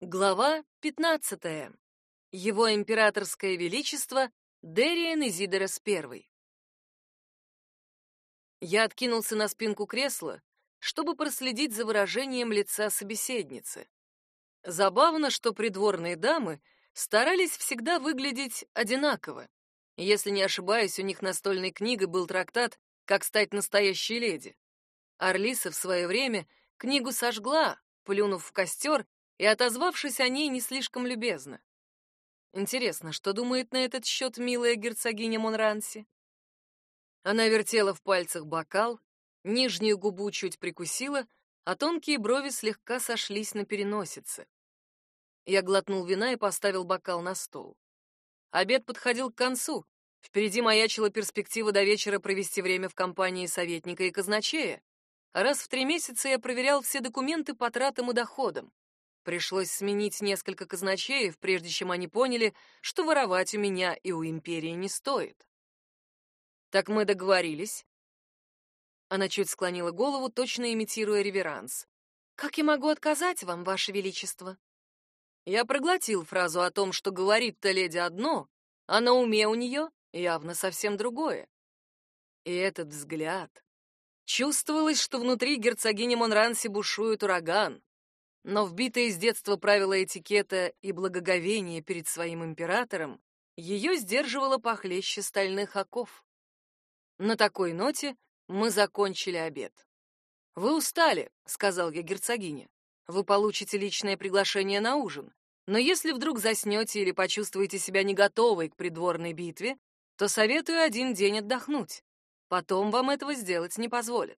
Глава 15. Его императорское величество Дериен Изидорос I. Я откинулся на спинку кресла, чтобы проследить за выражением лица собеседницы. Забавно, что придворные дамы старались всегда выглядеть одинаково. Если не ошибаюсь, у них настольной книгой был трактат «Как стать настоящей леди». Орлиса в свое время книгу сожгла, плюнув в костер и отозвавшись о ней не слишком любезно. Интересно, что думает на этот счет милая герцогиня Монранси? Она вертела в пальцах бокал, нижнюю губу чуть прикусила, а тонкие брови слегка сошлись на переносице. Я глотнул вина и поставил бокал на стол. Обед подходил к концу. Впереди маячила перспектива до вечера провести время в компании советника и казначея. Раз в три месяца я проверял все документы по тратам и доходам. Пришлось сменить несколько казначеев, прежде чем они поняли, что воровать у меня и у империи не стоит. Так мы договорились. Она чуть склонила голову, точно имитируя реверанс. Как я могу отказать вам, ваше величество? Я проглотил фразу о том, что говорит-то леди одно, а на уме у нее явно совсем другое. И этот взгляд. Чувствовалось, что внутри герцогини Монранси бушует ураган но вбитые с детства правила этикета и благоговение перед своим императором ее сдерживало похлеще стальных оков. На такой ноте мы закончили обед. «Вы устали», — сказал я герцогине. «Вы получите личное приглашение на ужин. Но если вдруг заснете или почувствуете себя не готовой к придворной битве, то советую один день отдохнуть. Потом вам этого сделать не позволят.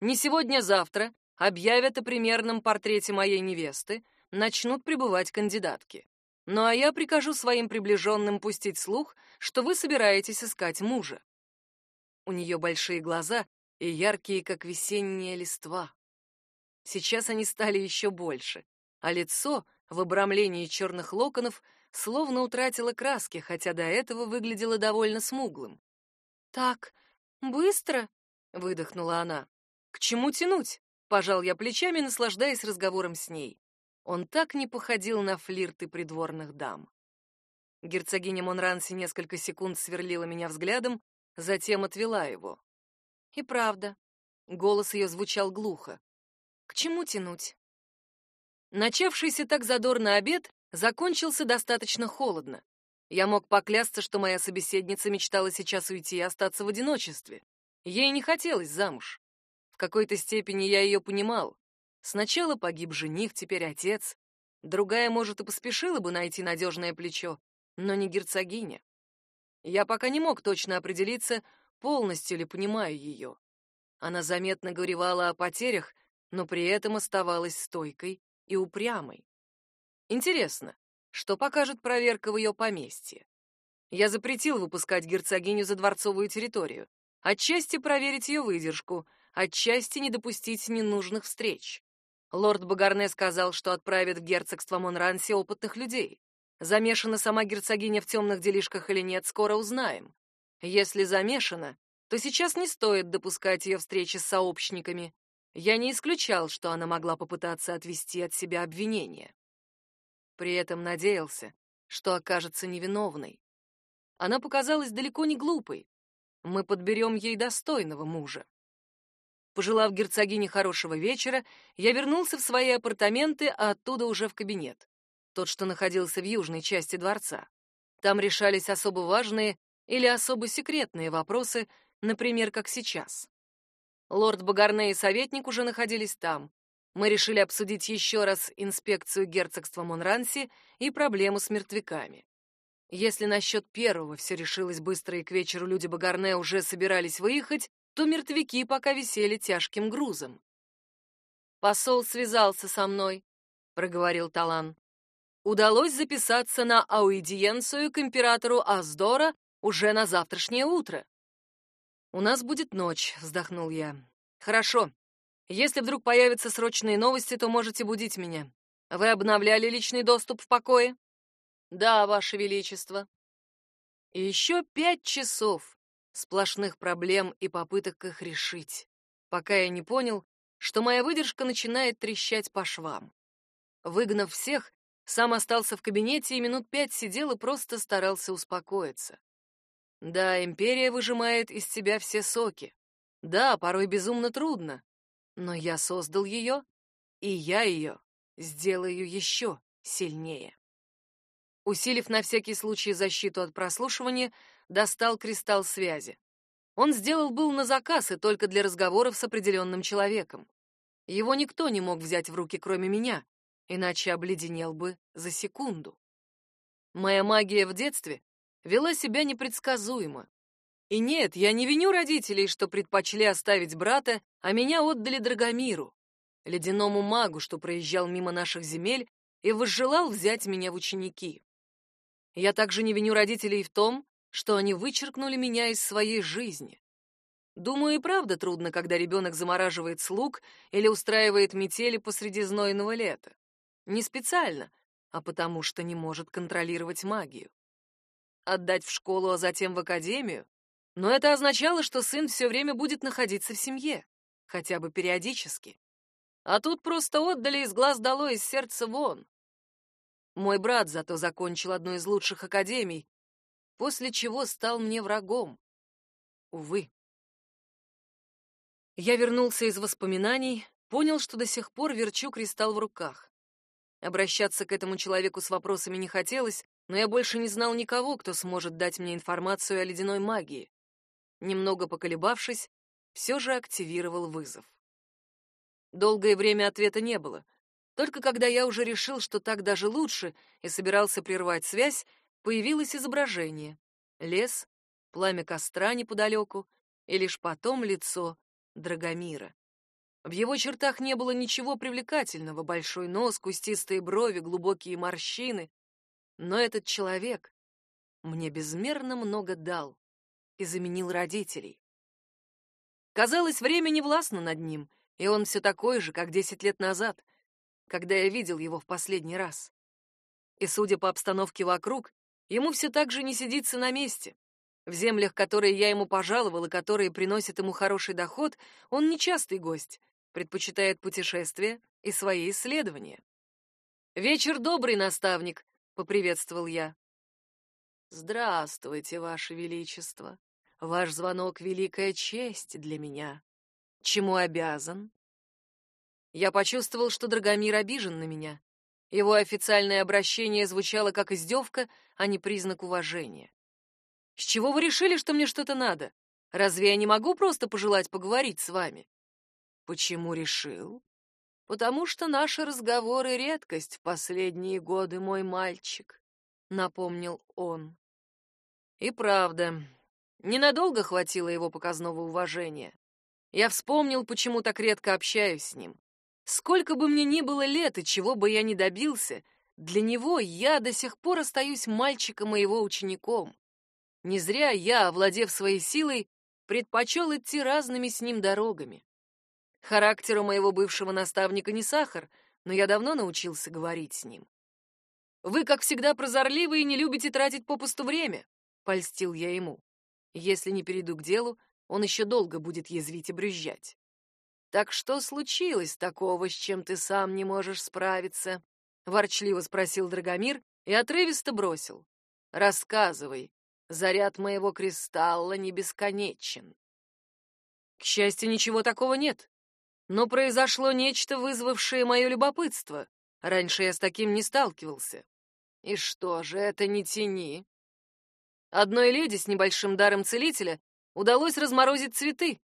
Не сегодня-завтра, объявят о примерном портрете моей невесты, начнут прибывать кандидатки. Ну а я прикажу своим приближенным пустить слух, что вы собираетесь искать мужа. У нее большие глаза и яркие, как весенняя листва. Сейчас они стали еще больше, а лицо в обрамлении черных локонов словно утратило краски, хотя до этого выглядело довольно смуглым. «Так, быстро?» — выдохнула она. «К чему тянуть? Пожал я плечами, наслаждаясь разговором с ней. Он так не походил на флирты придворных дам. Герцогиня Монранси несколько секунд сверлила меня взглядом, затем отвела его. И правда, голос ее звучал глухо. К чему тянуть? Начавшийся так задорно обед закончился достаточно холодно. Я мог поклясться, что моя собеседница мечтала сейчас уйти и остаться в одиночестве. Ей не хотелось замуж. В какой-то степени я ее понимал. Сначала погиб жених, теперь отец. Другая, может, и поспешила бы найти надежное плечо, но не герцогиня. Я пока не мог точно определиться, полностью ли понимаю ее. Она заметно горевала о потерях, но при этом оставалась стойкой и упрямой. Интересно, что покажет проверка в ее поместье? Я запретил выпускать герцогиню за дворцовую территорию. Отчасти проверить ее выдержку, отчасти не допустить ненужных встреч. Лорд Багарне сказал, что отправит в герцогство Монранси опытных людей. Замешана сама герцогиня в темных делишках или нет, скоро узнаем. Если замешана, то сейчас не стоит допускать ее встречи с сообщниками. Я не исключал, что она могла попытаться отвести от себя обвинения. При этом надеялся, что окажется невиновной. Она показалась далеко не глупой. Мы подберем ей достойного мужа. Пожелав герцогине хорошего вечера, я вернулся в свои апартаменты, а оттуда уже в кабинет. Тот, что находился в южной части дворца. Там решались особо важные или особо секретные вопросы, например, как сейчас. Лорд Багарне и советник уже находились там. Мы решили обсудить еще раз инспекцию герцогства Монранси и проблему с мертвяками. Если насчет первого все решилось быстро и к вечеру люди Багарне уже собирались выехать, то мертвяки пока висели тяжким грузом. «Посол связался со мной», — проговорил Талан. «Удалось записаться на аудиенцию к императору Аздора уже на завтрашнее утро». «У нас будет ночь», — вздохнул я. «Хорошо. Если вдруг появятся срочные новости, то можете будить меня. Вы обновляли личный доступ в покое?» «Да, Ваше Величество». И еще пять часов сплошных проблем и попыток их решить, пока я не понял, что моя выдержка начинает трещать по швам. Выгнав всех, Сам остался в кабинете и минут пять сидел и просто старался успокоиться. Да, империя выжимает из тебя все соки. Да, порой безумно трудно. Но я создал ее, и я ее сделаю еще сильнее. Усилив на всякий случай защиту от прослушивания, достал кристалл связи. Он сделал был на заказ и только для разговоров с определенным человеком. Его никто не мог взять в руки, кроме меня, иначе обледенел бы за секунду. Моя магия в детстве вела себя непредсказуемо. И нет, я не виню родителей, что предпочли оставить брата, а меня отдали Драгомиру, ледяному магу, что проезжал мимо наших земель и возжелал взять меня в ученики. Я также не виню родителей в том, что они вычеркнули меня из своей жизни. Думаю, и правда трудно, когда ребенок замораживает слуг или устраивает метели посреди знойного лета. Не специально, а потому что не может контролировать магию. Отдать в школу, а затем в академию? Но это означало, что сын все время будет находиться в семье, хотя бы периодически. А тут просто отдали из глаз долой, из сердца вон. Мой брат зато закончил одну из лучших академий, после чего стал мне врагом. Увы. Я вернулся из воспоминаний, понял, что до сих пор верчу кристалл в руках. Обращаться к этому человеку с вопросами не хотелось, но я больше не знал никого, кто сможет дать мне информацию о ледяной магии. Немного поколебавшись, все же активировал вызов. Долгое время ответа не было. Только когда я уже решил, что так даже лучше, и собирался прервать связь, появилось изображение. Лес, пламя костра неподалеку, и лишь потом лицо Драгомира. В его чертах не было ничего привлекательного: большой нос, кустистые брови, глубокие морщины. Но этот человек мне безмерно много дал и заменил родителей. Казалось, время не властно над ним, и он все такой же, как десять лет назад, когда я видел его в последний раз. И, судя по обстановке вокруг, ему все так же не сидится на месте. В землях, которые я ему пожаловал и которые приносят ему хороший доход, он нечастый гость, предпочитает путешествия и свои исследования. «Вечер добрый, наставник», — поприветствовал я. «Здравствуйте, Ваше Величество. Ваш звонок — великая честь для меня. Чему обязан?» Я почувствовал, что Драгомир обижен на меня. Его официальное обращение звучало как издевка, а не признак уважения. «С чего вы решили, что мне что-то надо? Разве я не могу просто пожелать поговорить с вами?» «Почему решил?» «Потому что наши разговоры — редкость в последние годы, мой мальчик», — напомнил он. И правда, ненадолго хватило его показного уважения. Я вспомнил, почему так редко общаюсь с ним. Сколько бы мне ни было лет и чего бы я ни добился, для него я до сих пор остаюсь мальчиком и его учеником. Не зря я, овладев своей силой, предпочел идти разными с ним дорогами. Характер у моего бывшего наставника не сахар, но я давно научился говорить с ним. «Вы, как всегда, прозорливы и не любите тратить попусту время», — польстил я ему. «Если не перейду к делу, он еще долго будет язвить и брюзжать». Так что случилось такого, с чем ты сам не можешь справиться? ворчливо спросил Драгомир и отрывисто бросил: "Рассказывай. Заряд моего кристалла не бесконечен". К счастью, ничего такого нет. Но произошло нечто, вызвавшее мое любопытство. Раньше я с таким не сталкивался. И что же это не тяни? Одной леди с небольшим даром целителя удалось разморозить цветы.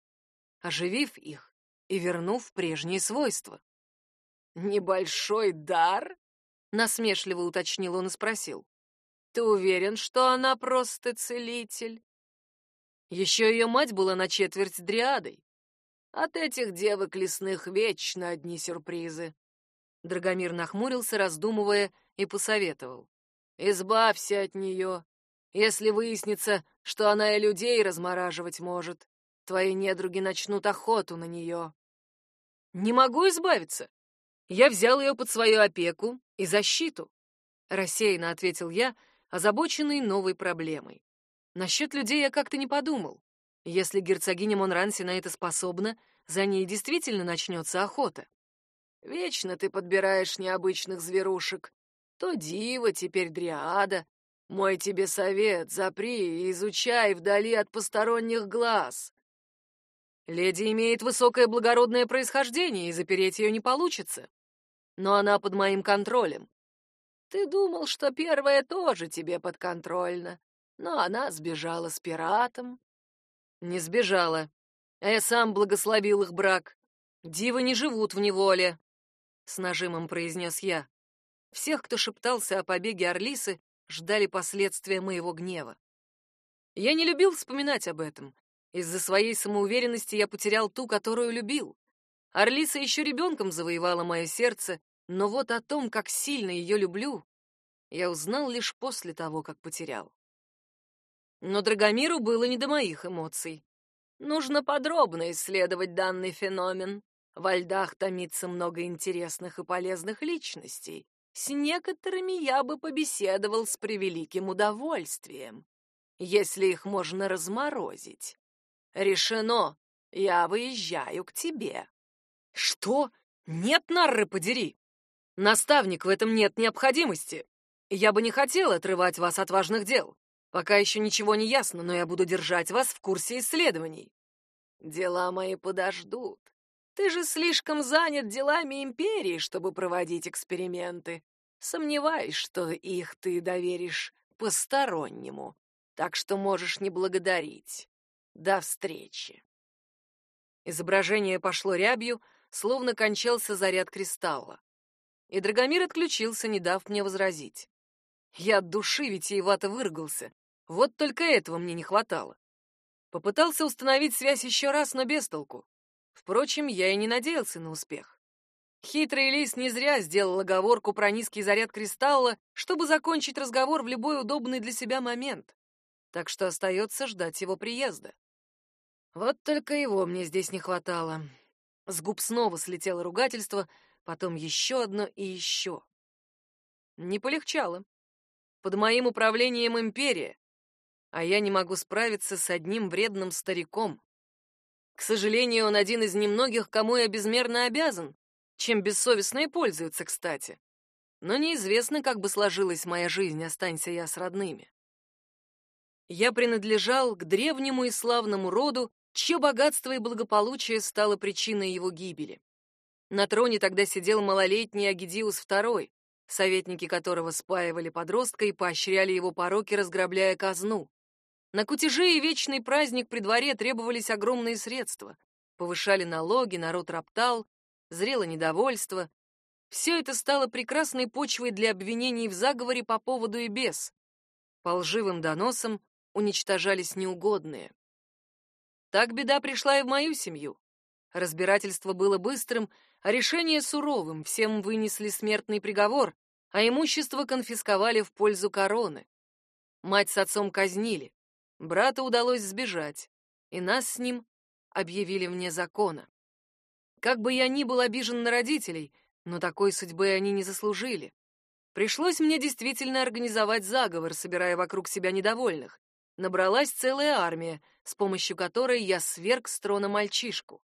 Оживив их, и вернув прежние свойства. «Небольшой дар?» — насмешливо уточнил он и спросил. «Ты уверен, что она просто целитель?» Еще ее мать была на четверть дриадой. От этих девок лесных вечно одни сюрпризы. Драгомир нахмурился, раздумывая, и посоветовал. «Избавься от нее. Если выяснится, что она и людей размораживать может, твои недруги начнут охоту на нее. Не могу избавиться. Я взял ее под свою опеку и защиту. Рассеянно ответил я, озабоченный новой проблемой. Насчет людей я как-то не подумал. Если герцогиня Монранси на это способна, за ней действительно начнется охота. Вечно ты подбираешь необычных зверушек. То дива, теперь дриада. Мой тебе совет, запри и изучай вдали от посторонних глаз. Леди имеет высокое благородное происхождение, и запереть ее не получится. Но она под моим контролем. Ты думал, что первая тоже тебе подконтрольна, но она сбежала с пиратом. Не сбежала. А я сам благословил их брак. Дивы не живут в неволе, — с нажимом произнес я. Всех, кто шептался о побеге Орлисы, ждали последствия моего гнева. Я не любил вспоминать об этом. Из-за своей самоуверенности я потерял ту, которую любил. Орлиса еще ребенком завоевала мое сердце, но вот о том, как сильно ее люблю, я узнал лишь после того, как потерял. Но Драгомиру было не до моих эмоций. Нужно подробно исследовать данный феномен. Во льдах томится много интересных и полезных личностей. С некоторыми я бы побеседовал с превеликим удовольствием, если их можно разморозить. Решено, я выезжаю к тебе. Что? Нет, нарры подери! Наставник, в этом нет необходимости. Я бы не хотел отрывать вас от важных дел. Пока еще ничего не ясно, но я буду держать вас в курсе исследований. Дела мои подождут. Ты же слишком занят делами империи, чтобы проводить эксперименты. Сомневаюсь, что их ты доверишь постороннему, так что можешь не благодарить. До встречи. Изображение пошло рябью, словно кончался заряд кристалла. И Драгомир отключился, не дав мне возразить. Я от души витиевато выргался. Вот только этого мне не хватало. Попытался установить связь еще раз, но без толку. Впрочем, я и не надеялся на успех. Хитрый лис не зря сделал оговорку про низкий заряд кристалла, чтобы закончить разговор в любой удобный для себя момент. Так что остается ждать его приезда. Вот только его мне здесь не хватало. С губ снова слетело ругательство, потом еще одно и еще. Не полегчало. Под моим управлением империя, а я не могу справиться с одним вредным стариком. К сожалению, он один из немногих, кому я безмерно обязан, чем бессовестно и пользуется, кстати. Но неизвестно, как бы сложилась моя жизнь, останься я с родными. Я принадлежал к древнему и славному роду, чье богатство и благополучие стало причиной его гибели. На троне тогда сидел малолетний Агидиус II, советники которого спаивали подростка и поощряли его пороки, разграбляя казну. На кутежи и вечный праздник при дворе требовались огромные средства. Повышали налоги, народ роптал, зрело недовольство. Все это стало прекрасной почвой для обвинений в заговоре по поводу и без. По лживым доносам уничтожались неугодные. Так беда пришла и в мою семью. Разбирательство было быстрым, а решение суровым. Всем вынесли смертный приговор, а имущество конфисковали в пользу короны. Мать с отцом казнили. Брата удалось сбежать, и нас с ним объявили вне закона. Как бы я ни был обижен на родителей, но такой судьбы они не заслужили. Пришлось мне действительно организовать заговор, собирая вокруг себя недовольных. Набралась целая армия, с помощью которой я сверг с трона мальчишку.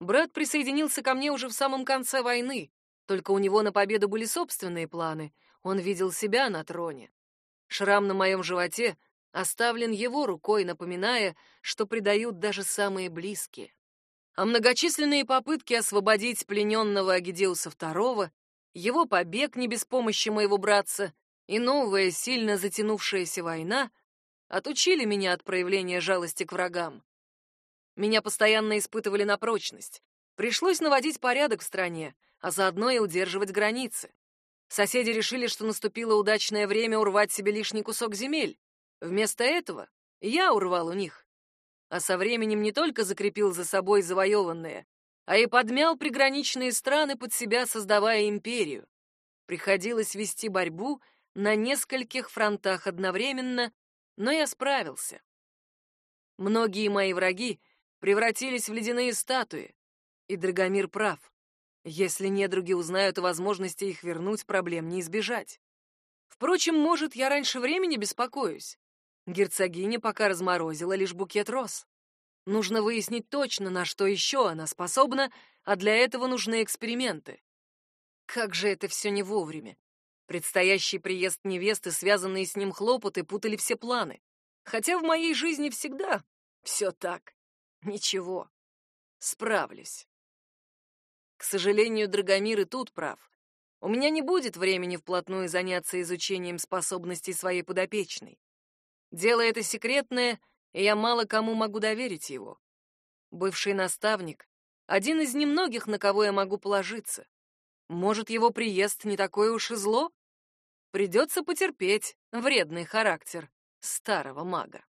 Брат присоединился ко мне уже в самом конце войны, только у него на победу были собственные планы, он видел себя на троне. Шрам на моем животе оставлен его рукой, напоминая, что предают даже самые близкие. А многочисленные попытки освободить плененного Агидеуса II, его побег не без помощи моего братца и новая, сильно затянувшаяся война — отучили меня от проявления жалости к врагам. Меня постоянно испытывали на прочность. Пришлось наводить порядок в стране, а заодно и удерживать границы. Соседи решили, что наступило удачное время урвать себе лишний кусок земель. Вместо этого я урвал у них. А со временем не только закрепил за собой завоеванное, а и подмял приграничные страны под себя, создавая империю. Приходилось вести борьбу на нескольких фронтах одновременно, но я справился. Многие мои враги превратились в ледяные статуи, и Драгомир прав. Если недруги узнают о возможности их вернуть, проблем не избежать. Впрочем, может, я раньше времени беспокоюсь. Герцогиня пока разморозила лишь букет роз. Нужно выяснить точно, на что еще она способна, а для этого нужны эксперименты. Как же это все не вовремя. Предстоящий приезд невесты, связанные с ним хлопоты, путали все планы. Хотя в моей жизни всегда все так. Ничего. Справлюсь. К сожалению, Драгомир и тут прав. У меня не будет времени вплотную заняться изучением способностей своей подопечной. Дело это секретное, и я мало кому могу доверить его. Бывший наставник — один из немногих, на кого я могу положиться. Может, его приезд не такое уж и зло? Придется потерпеть вредный характер старого мага.